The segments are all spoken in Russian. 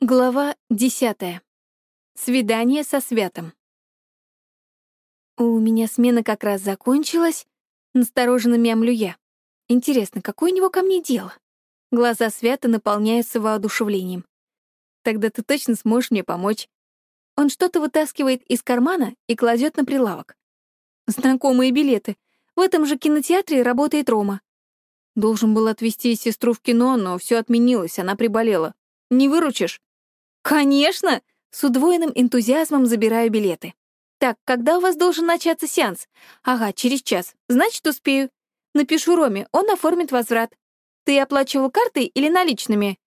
Глава десятая. Свидание со Святом. У меня смена как раз закончилась, настороженно мямлю я. Интересно, какое у него ко мне дело? Глаза Свята наполняются воодушевлением. Тогда ты точно сможешь мне помочь. Он что-то вытаскивает из кармана и кладет на прилавок. Знакомые билеты. В этом же кинотеатре работает Рома. Должен был отвезти сестру в кино, но все отменилось, она приболела. Не выручишь? «Конечно!» С удвоенным энтузиазмом забираю билеты. «Так, когда у вас должен начаться сеанс?» «Ага, через час. Значит, успею. Напишу Роме, он оформит возврат. Ты оплачивал картой или наличными?»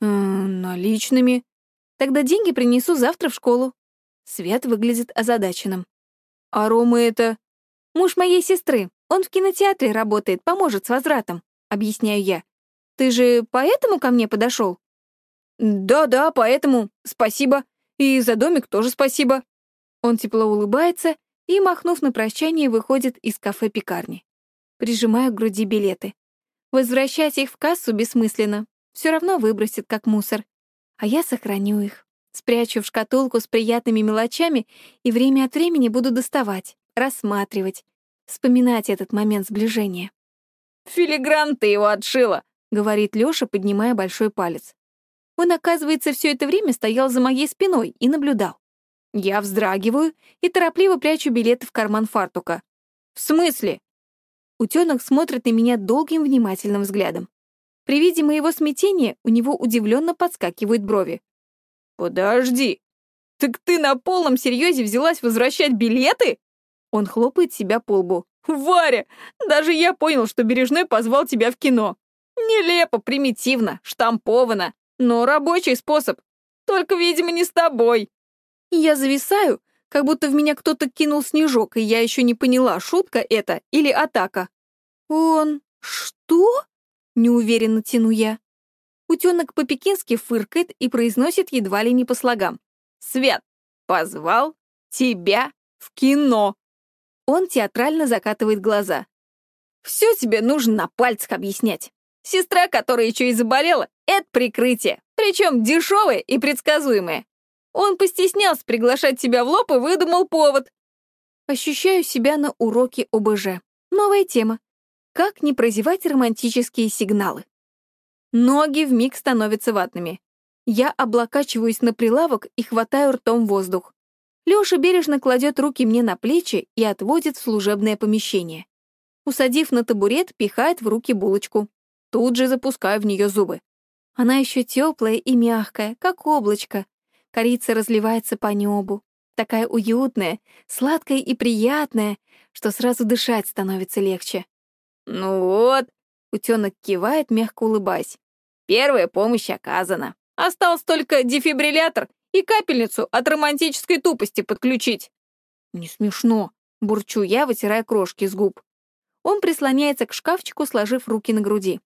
«Ммм, наличными. Тогда деньги принесу завтра в школу». Свет выглядит озадаченным. «А Рома это...» «Муж моей сестры. Он в кинотеатре работает, поможет с возвратом», — объясняю я. «Ты же поэтому ко мне подошел? «Да-да, поэтому спасибо. И за домик тоже спасибо». Он тепло улыбается и, махнув на прощание, выходит из кафе-пекарни. Прижимаю к груди билеты. Возвращать их в кассу бессмысленно. Все равно выбросит, как мусор. А я сохраню их. Спрячу в шкатулку с приятными мелочами и время от времени буду доставать, рассматривать, вспоминать этот момент сближения. «Филигран ты его отшила», — говорит Лёша, поднимая большой палец. Он, оказывается, все это время стоял за моей спиной и наблюдал. Я вздрагиваю и торопливо прячу билеты в карман фартука. «В смысле?» Утенок смотрит на меня долгим внимательным взглядом. При виде моего смятения у него удивленно подскакивают брови. «Подожди, так ты на полном серьезе взялась возвращать билеты?» Он хлопает себя по лбу. «Варя, даже я понял, что Бережной позвал тебя в кино. Нелепо, примитивно, штамповано. Но рабочий способ. Только, видимо, не с тобой. Я зависаю, как будто в меня кто-то кинул снежок, и я еще не поняла, шутка это или атака. Он... что? Неуверенно тяну я. Утенок по-пекински фыркает и произносит едва ли не по слогам. «Свет, позвал тебя в кино!» Он театрально закатывает глаза. «Все тебе нужно на пальцах объяснять. Сестра, которая еще и заболела, это прикрытие, причем дешевое и предсказуемое. Он постеснялся приглашать тебя в лоб и выдумал повод. Ощущаю себя на уроке ОБЖ. Новая тема. Как не прозевать романтические сигналы? Ноги вмиг становятся ватными. Я облокачиваюсь на прилавок и хватаю ртом воздух. Лёша бережно кладет руки мне на плечи и отводит в служебное помещение. Усадив на табурет, пихает в руки булочку. Тут же запускаю в нее зубы. Она еще теплая и мягкая, как облачко. Корица разливается по небу. Такая уютная, сладкая и приятная, что сразу дышать становится легче. «Ну вот», — утенок кивает, мягко улыбаясь. «Первая помощь оказана. Осталось только дефибриллятор и капельницу от романтической тупости подключить». «Не смешно», — бурчу я, вытирая крошки с губ. Он прислоняется к шкафчику, сложив руки на груди.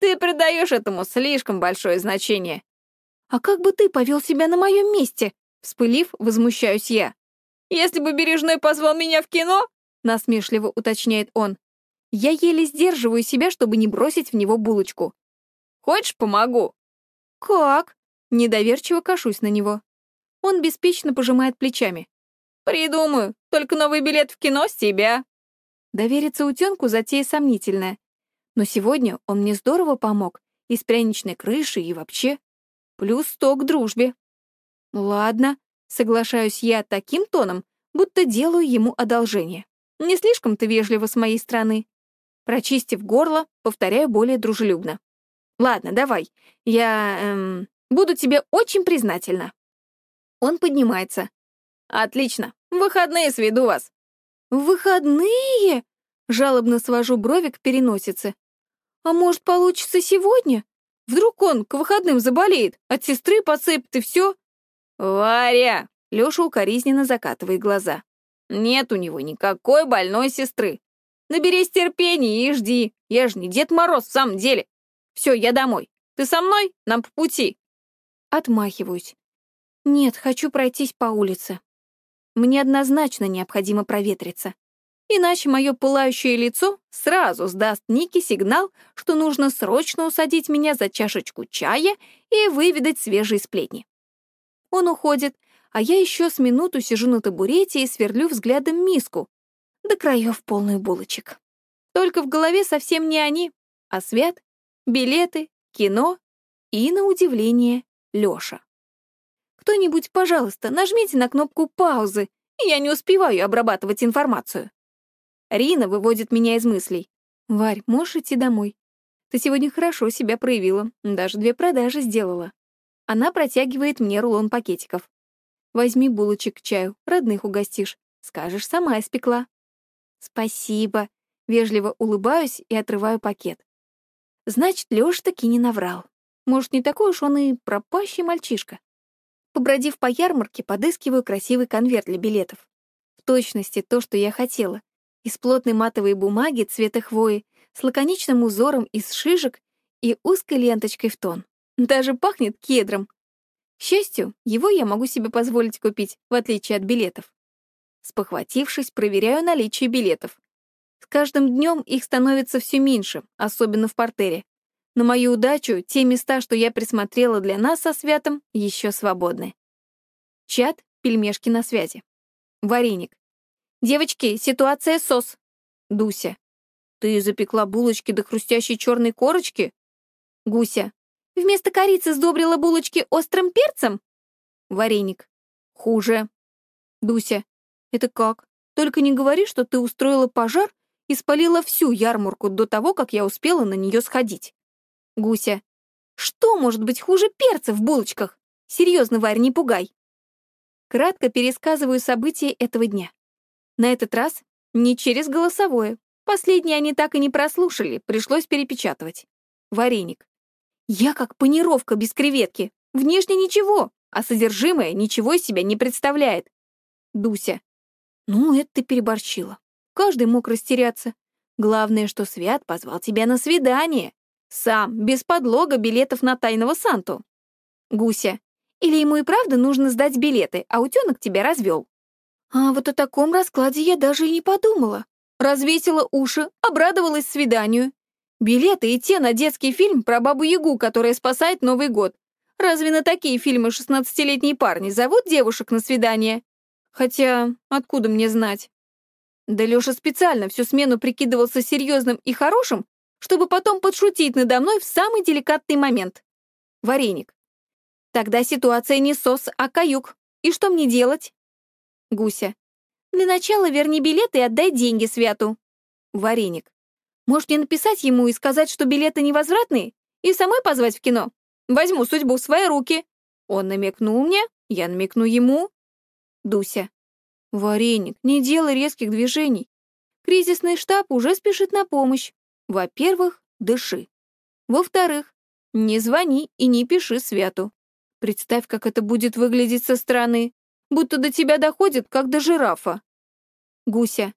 Ты придаешь этому слишком большое значение. А как бы ты повел себя на моем месте? Вспылив, возмущаюсь я. Если бы Бережной позвал меня в кино, насмешливо уточняет он, я еле сдерживаю себя, чтобы не бросить в него булочку. Хочешь, помогу? Как? Недоверчиво кашусь на него. Он беспечно пожимает плечами. Придумаю, только новый билет в кино с тебя. Довериться утенку затея сомнительная. Но сегодня он мне здорово помог, и с пряничной крышей, и вообще. Плюс сто к дружбе. Ладно, соглашаюсь я таким тоном, будто делаю ему одолжение. Не слишком-то вежливо с моей стороны. Прочистив горло, повторяю более дружелюбно. Ладно, давай. Я эм, буду тебе очень признательна. Он поднимается. Отлично. В выходные сведу вас. В выходные? Жалобно свожу брови к переносице. А может, получится сегодня? Вдруг он к выходным заболеет, от сестры подцепит и все? Варя! Леша укоризненно закатывает глаза. Нет у него никакой больной сестры. Наберись терпения и жди. Я же не Дед Мороз в самом деле. Все, я домой. Ты со мной? Нам по пути. Отмахиваюсь. Нет, хочу пройтись по улице. Мне однозначно необходимо проветриться. Иначе мое пылающее лицо сразу сдаст Нике сигнал, что нужно срочно усадить меня за чашечку чая и выведать свежие сплетни. Он уходит, а я еще с минуту сижу на табурете и сверлю взглядом миску, до краев полную булочек. Только в голове совсем не они, а свет, билеты, кино и, на удивление, Лёша. Кто-нибудь, пожалуйста, нажмите на кнопку паузы, я не успеваю обрабатывать информацию. Рина выводит меня из мыслей. «Варь, можешь идти домой? Ты сегодня хорошо себя проявила, даже две продажи сделала». Она протягивает мне рулон пакетиков. «Возьми булочек к чаю, родных угостишь. Скажешь, сама испекла». «Спасибо», — вежливо улыбаюсь и отрываю пакет. Значит, Лёш таки не наврал. Может, не такой уж он и пропащий мальчишка. Побродив по ярмарке, подыскиваю красивый конверт для билетов. В точности то, что я хотела из плотной матовой бумаги цвета хвои с лаконичным узором из шишек и узкой ленточкой в тон. Даже пахнет кедром. К счастью, его я могу себе позволить купить, в отличие от билетов. Спохватившись, проверяю наличие билетов. С каждым днем их становится все меньше, особенно в портере. На мою удачу, те места, что я присмотрела для нас со Святом, еще свободны. Чат, пельмешки на связи. Вареник. «Девочки, ситуация сос!» Дуся. «Ты запекла булочки до хрустящей черной корочки?» Гуся. «Вместо корицы сдобрила булочки острым перцем?» Вареник. «Хуже». Дуся. «Это как? Только не говори, что ты устроила пожар и спалила всю ярмарку до того, как я успела на нее сходить». Гуся. «Что может быть хуже перца в булочках? Серьезно, Варь, не пугай». Кратко пересказываю события этого дня. На этот раз не через голосовое. Последнее они так и не прослушали, пришлось перепечатывать. Вареник. Я как панировка без креветки. Внешне ничего, а содержимое ничего из себя не представляет. Дуся. Ну, это ты переборщила. Каждый мог растеряться. Главное, что Свят позвал тебя на свидание. Сам, без подлога билетов на тайного Санту. Гуся. Или ему и правда нужно сдать билеты, а утенок тебя развел. А вот о таком раскладе я даже и не подумала. Развесила уши, обрадовалась свиданию. Билеты и те на детский фильм про Бабу-Ягу, которая спасает Новый год. Разве на такие фильмы шестнадцатилетние парни зовут девушек на свидание? Хотя, откуда мне знать? Да Лёша специально всю смену прикидывался серьезным и хорошим, чтобы потом подшутить надо мной в самый деликатный момент. Вареник. Тогда ситуация не сос, а каюк. И что мне делать? Гуся. Для начала верни билеты и отдай деньги Святу. Вареник. Может, мне написать ему и сказать, что билеты невозвратные? И самой позвать в кино? Возьму судьбу в свои руки. Он намекнул мне, я намекну ему. Дуся. Вареник, не делай резких движений. Кризисный штаб уже спешит на помощь. Во-первых, дыши. Во-вторых, не звони и не пиши Святу. Представь, как это будет выглядеть со стороны будто до тебя доходит, как до жирафа. Гуся.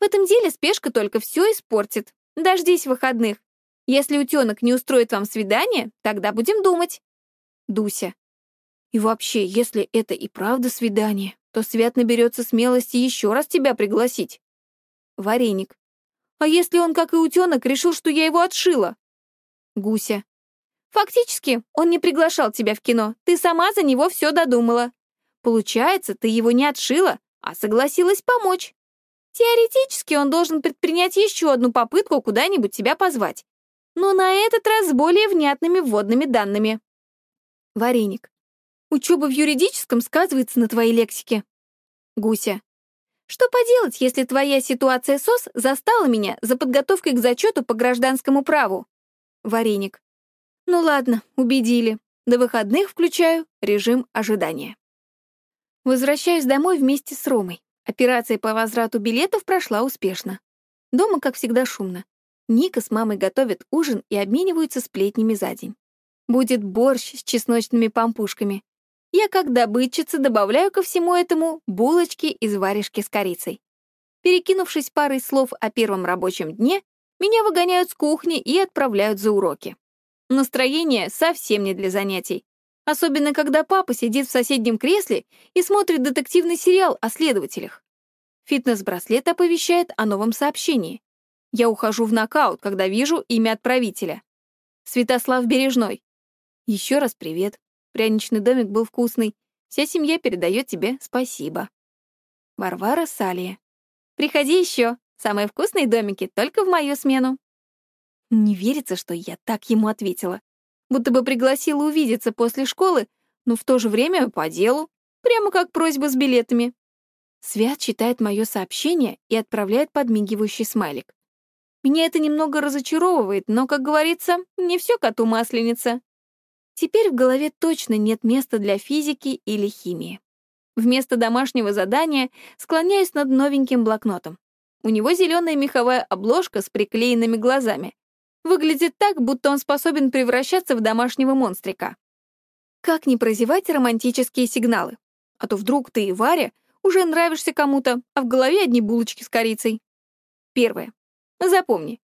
В этом деле спешка только все испортит. Дождись выходных. Если утенок не устроит вам свидание, тогда будем думать. Дуся. И вообще, если это и правда свидание, то Свят наберется смелости еще раз тебя пригласить. Вареник. А если он, как и утенок, решил, что я его отшила? Гуся. Фактически, он не приглашал тебя в кино. Ты сама за него все додумала. Получается, ты его не отшила, а согласилась помочь. Теоретически он должен предпринять еще одну попытку куда-нибудь тебя позвать. Но на этот раз с более внятными вводными данными. Вареник. Учеба в юридическом сказывается на твоей лексике. Гуся. Что поделать, если твоя ситуация СОС застала меня за подготовкой к зачету по гражданскому праву? Вареник. Ну ладно, убедили. До выходных включаю режим ожидания. Возвращаюсь домой вместе с Ромой. Операция по возврату билетов прошла успешно. Дома, как всегда, шумно. Ника с мамой готовят ужин и обмениваются сплетнями за день. Будет борщ с чесночными пампушками. Я, как добытчица, добавляю ко всему этому булочки из варежки с корицей. Перекинувшись парой слов о первом рабочем дне, меня выгоняют с кухни и отправляют за уроки. Настроение совсем не для занятий. Особенно, когда папа сидит в соседнем кресле и смотрит детективный сериал о следователях. Фитнес-браслет оповещает о новом сообщении. Я ухожу в нокаут, когда вижу имя отправителя. Святослав Бережной. Еще раз привет. Пряничный домик был вкусный. Вся семья передает тебе спасибо. Варвара Салия. Приходи еще. Самые вкусные домики только в мою смену. Не верится, что я так ему ответила. Будто бы пригласила увидеться после школы, но в то же время по делу, прямо как просьба с билетами. Свят читает мое сообщение и отправляет подмигивающий смайлик. Меня это немного разочаровывает, но, как говорится, не все коту масленица. Теперь в голове точно нет места для физики или химии. Вместо домашнего задания склоняюсь над новеньким блокнотом. У него зеленая меховая обложка с приклеенными глазами. Выглядит так, будто он способен превращаться в домашнего монстрика. Как не прозевать романтические сигналы? А то вдруг ты и Варя уже нравишься кому-то, а в голове одни булочки с корицей. Первое. Запомни,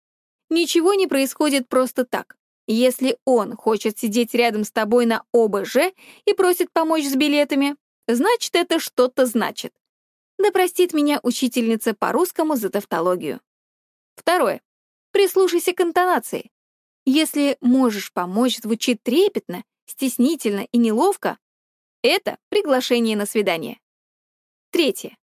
ничего не происходит просто так. Если он хочет сидеть рядом с тобой на ОБЖ и просит помочь с билетами, значит, это что-то значит. Да простит меня учительница по-русскому за тавтологию. Второе. Прислушайся к интонации. Если «можешь помочь» звучит трепетно, стеснительно и неловко, это приглашение на свидание. Третье.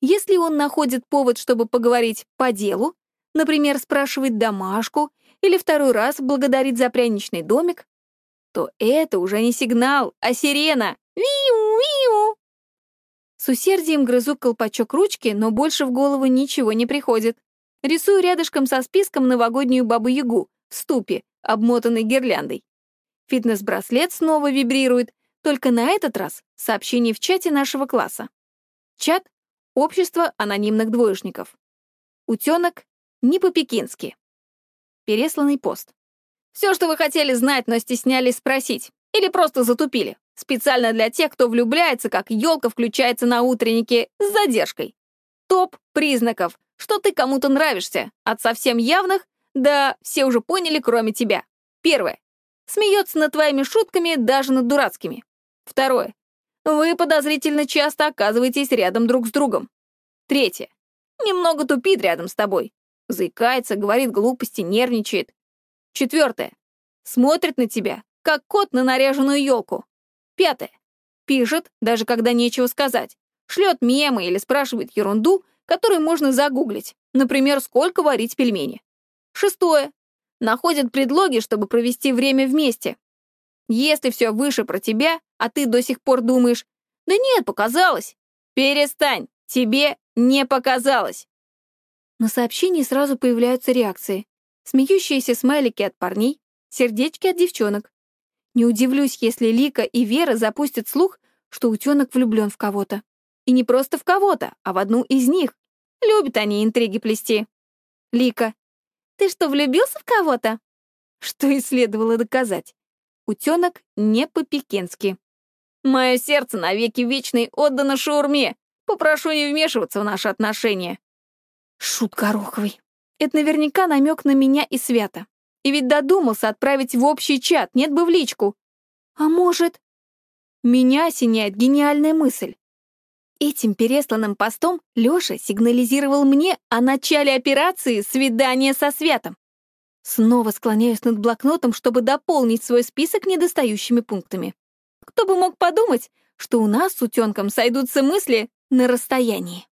Если он находит повод, чтобы поговорить по делу, например, спрашивает домашку или второй раз благодарит за пряничный домик, то это уже не сигнал, а сирена. Виу-виу! С усердием грызу колпачок ручки, но больше в голову ничего не приходит. Рисую рядышком со списком новогоднюю бабу-ягу в ступе, обмотанной гирляндой. Фитнес-браслет снова вибрирует, только на этот раз сообщение в чате нашего класса. Чат — общество анонимных двоечников. Утенок — не по-пекински. Пересланный пост. Все, что вы хотели знать, но стеснялись спросить. Или просто затупили. Специально для тех, кто влюбляется, как елка включается на утреннике с задержкой. Топ признаков, что ты кому-то нравишься, от совсем явных да все уже поняли, кроме тебя. Первое. Смеется над твоими шутками, даже над дурацкими. Второе. Вы подозрительно часто оказываетесь рядом друг с другом. Третье. Немного тупит рядом с тобой. Заикается, говорит глупости, нервничает. Четвертое. Смотрит на тебя, как кот на наряженную елку. Пятое. Пишет, даже когда нечего сказать. Шлет мемы или спрашивает ерунду, которую можно загуглить. Например, сколько варить пельмени. Шестое. Находит предлоги, чтобы провести время вместе. Если все выше про тебя, а ты до сих пор думаешь, да нет, показалось. Перестань, тебе не показалось. На сообщении сразу появляются реакции. Смеющиеся смайлики от парней, сердечки от девчонок. Не удивлюсь, если Лика и Вера запустят слух, что утенок влюблен в кого-то. И не просто в кого-то, а в одну из них. Любят они интриги плести. Лика. Ты что, влюбился в кого-то? Что и следовало доказать. Утенок не по-пекински. Мое сердце навеки вечный отдано шаурме. Попрошу не вмешиваться в наши отношения. Шут Гороховый. Это наверняка намек на меня и Свята. И ведь додумался отправить в общий чат, нет бы в личку. А может... Меня осеняет гениальная мысль. Этим пересланным постом Лёша сигнализировал мне о начале операции «Свидание со Святом». Снова склоняюсь над блокнотом, чтобы дополнить свой список недостающими пунктами. Кто бы мог подумать, что у нас с утенком сойдутся мысли на расстоянии.